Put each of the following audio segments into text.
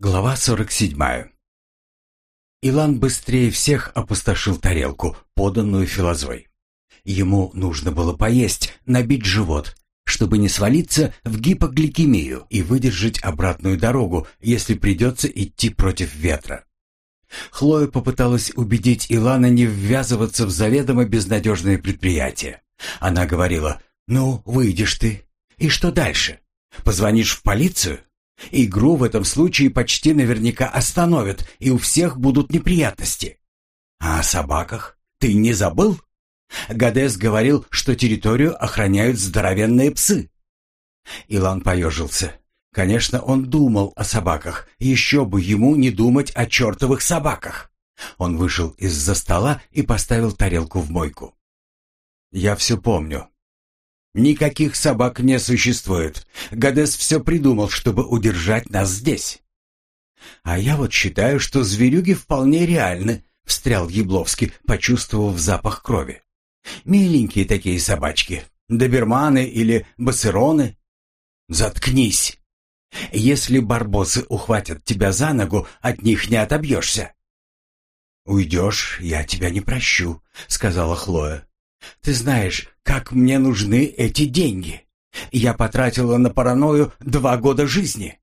Глава 47. Илан быстрее всех опустошил тарелку, поданную филозой. Ему нужно было поесть, набить живот, чтобы не свалиться в гипогликемию и выдержать обратную дорогу, если придется идти против ветра. Хлоя попыталась убедить Илана не ввязываться в заведомо безнадежное предприятие. Она говорила, «Ну, выйдешь ты. И что дальше? Позвонишь в полицию?» Игру в этом случае почти наверняка остановят, и у всех будут неприятности. А о собаках ты не забыл? Гадес говорил, что территорию охраняют здоровенные псы. Илан поежился. Конечно, он думал о собаках. Еще бы ему не думать о чертовых собаках. Он вышел из-за стола и поставил тарелку в мойку. «Я все помню. Никаких собак не существует. Гадес все придумал, чтобы удержать нас здесь. А я вот считаю, что зверюги вполне реальны, встрял Ябловский, почувствовав запах крови. Миленькие такие собачки, доберманы или басероны. Заткнись. Если барбосы ухватят тебя за ногу, от них не отобьешься. «Уйдешь, я тебя не прощу», — сказала Хлоя. Ты знаешь, как мне нужны эти деньги. Я потратила на паранойю два года жизни.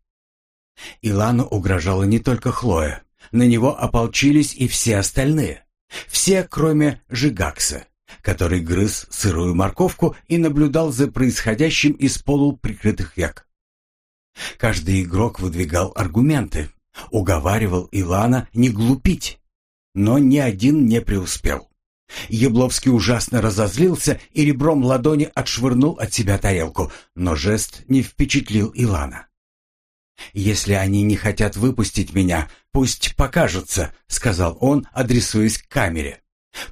Илану угрожала не только Хлоя. На него ополчились и все остальные. Все, кроме Жигакса, который грыз сырую морковку и наблюдал за происходящим из полуприкрытых век. Каждый игрок выдвигал аргументы, уговаривал Илана не глупить, но ни один не преуспел. Ябловский ужасно разозлился и ребром ладони отшвырнул от себя тарелку, но жест не впечатлил Илана. «Если они не хотят выпустить меня, пусть покажутся», — сказал он, адресуясь к камере.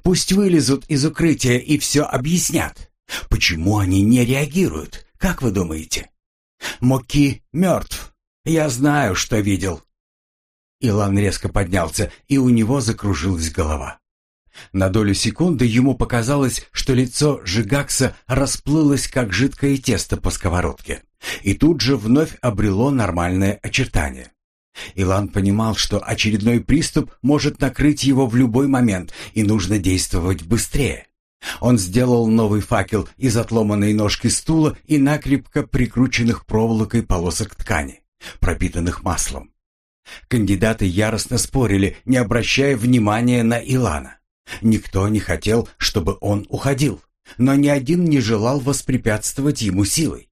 «Пусть вылезут из укрытия и все объяснят. Почему они не реагируют, как вы думаете?» «Моки мертв. Я знаю, что видел». Илан резко поднялся, и у него закружилась голова. На долю секунды ему показалось, что лицо Жигакса расплылось, как жидкое тесто по сковородке, и тут же вновь обрело нормальное очертание. Илан понимал, что очередной приступ может накрыть его в любой момент, и нужно действовать быстрее. Он сделал новый факел из отломанной ножки стула и накрепко прикрученных проволокой полосок ткани, пропитанных маслом. Кандидаты яростно спорили, не обращая внимания на Илана. Никто не хотел, чтобы он уходил, но ни один не желал воспрепятствовать ему силой.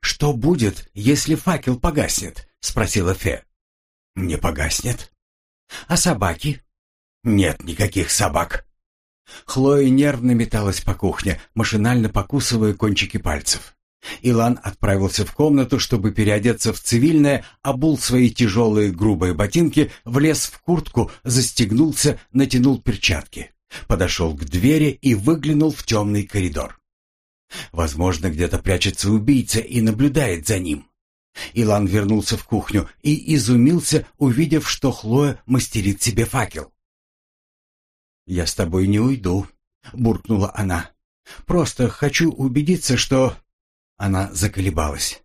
«Что будет, если факел погаснет?» — спросила Фе. «Не погаснет». «А собаки?» «Нет никаких собак». Хлоя нервно металась по кухне, машинально покусывая кончики пальцев. Илан отправился в комнату, чтобы переодеться в цивильное, обул свои тяжелые грубые ботинки, влез в куртку, застегнулся, натянул перчатки. Подошел к двери и выглянул в темный коридор. Возможно, где-то прячется убийца и наблюдает за ним. Илан вернулся в кухню и изумился, увидев, что Хлоя мастерит себе факел. «Я с тобой не уйду», — буркнула она. «Просто хочу убедиться, что она заколебалась.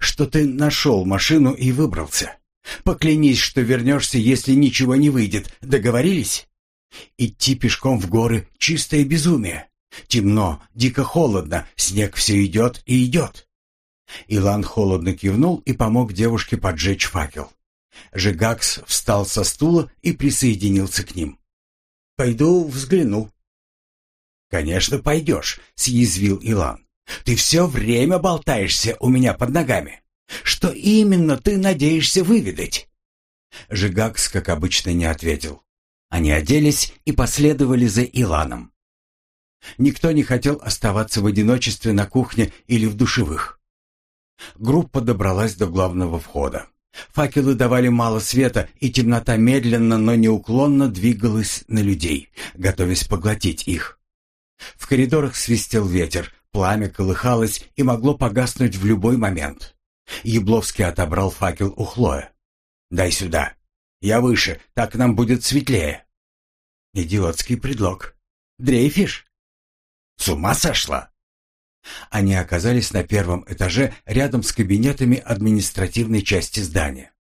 «Что ты нашел машину и выбрался? Поклянись, что вернешься, если ничего не выйдет. Договорились? Идти пешком в горы — чистое безумие. Темно, дико холодно, снег все идет и идет». Илан холодно кивнул и помог девушке поджечь факел. Жигакс встал со стула и присоединился к ним. «Пойду взгляну». «Конечно, пойдешь», — съязвил Илан. Ты все время болтаешься у меня под ногами. Что именно ты надеешься выведать?» Жигакс, как обычно, не ответил. Они оделись и последовали за Иланом. Никто не хотел оставаться в одиночестве на кухне или в душевых. Группа добралась до главного входа. Факелы давали мало света, и темнота медленно, но неуклонно двигалась на людей, готовясь поглотить их. В коридорах свистел ветер, Пламя колыхалось и могло погаснуть в любой момент. Ябловский отобрал факел у Хлоя. «Дай сюда. Я выше, так нам будет светлее». Идиотский предлог. «Дрейфишь?» «С ума сошла?» Они оказались на первом этаже рядом с кабинетами административной части здания.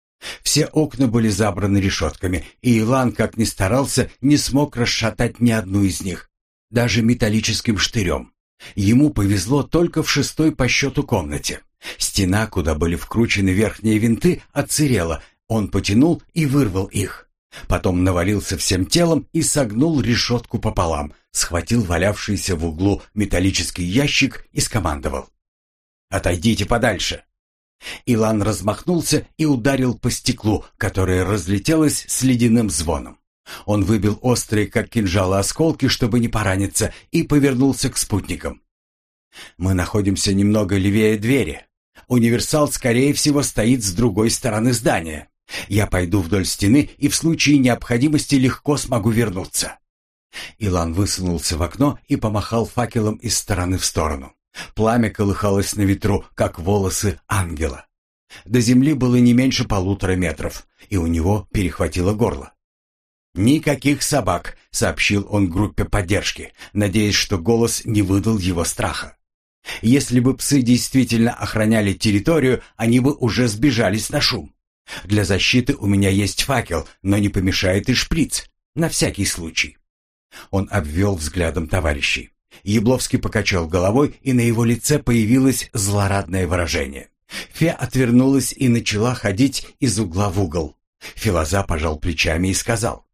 Все окна были забраны решетками, и Илан, как ни старался, не смог расшатать ни одну из них, даже металлическим штырем. Ему повезло только в шестой по счету комнате. Стена, куда были вкручены верхние винты, отсырела. Он потянул и вырвал их. Потом навалился всем телом и согнул решетку пополам, схватил валявшийся в углу металлический ящик и скомандовал. «Отойдите подальше!» Илан размахнулся и ударил по стеклу, которое разлетелось с ледяным звоном. Он выбил острые, как кинжалы, осколки, чтобы не пораниться, и повернулся к спутникам. «Мы находимся немного левее двери. Универсал, скорее всего, стоит с другой стороны здания. Я пойду вдоль стены и в случае необходимости легко смогу вернуться». Илан высунулся в окно и помахал факелом из стороны в сторону. Пламя колыхалось на ветру, как волосы ангела. До земли было не меньше полутора метров, и у него перехватило горло. «Никаких собак», — сообщил он группе поддержки, надеясь, что голос не выдал его страха. Если бы псы действительно охраняли территорию, они бы уже сбежались на шум. Для защиты у меня есть факел, но не помешает и шприц, на всякий случай. Он обвел взглядом товарищей. Ябловский покачал головой, и на его лице появилось злорадное выражение. Фе отвернулась и начала ходить из угла в угол. Филоза пожал плечами и сказал.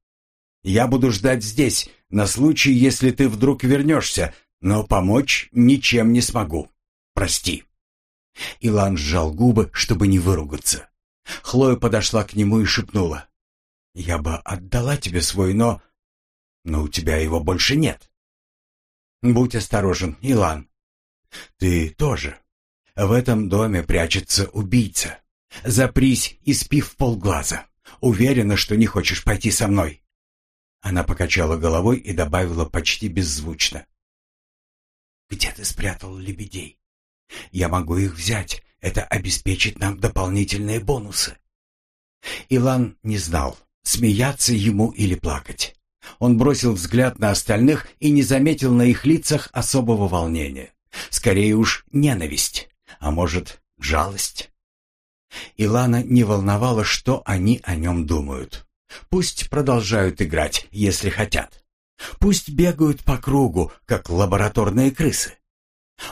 «Я буду ждать здесь, на случай, если ты вдруг вернешься, но помочь ничем не смогу. Прости». Илан сжал губы, чтобы не выругаться. Хлоя подошла к нему и шепнула. «Я бы отдала тебе свой, но... Но у тебя его больше нет». Будь осторожен, Илан. Ты тоже. В этом доме прячется убийца. Запрись и спи в полглаза. Уверена, что не хочешь пойти со мной. Она покачала головой и добавила почти беззвучно. «Где ты спрятал лебедей? Я могу их взять. Это обеспечит нам дополнительные бонусы». Илан не знал, смеяться ему или плакать. Он бросил взгляд на остальных и не заметил на их лицах особого волнения. Скорее уж ненависть, а может, жалость. Илана не волновало, что они о нем думают. Пусть продолжают играть, если хотят. Пусть бегают по кругу, как лабораторные крысы.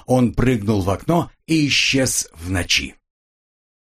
Он прыгнул в окно и исчез в ночи.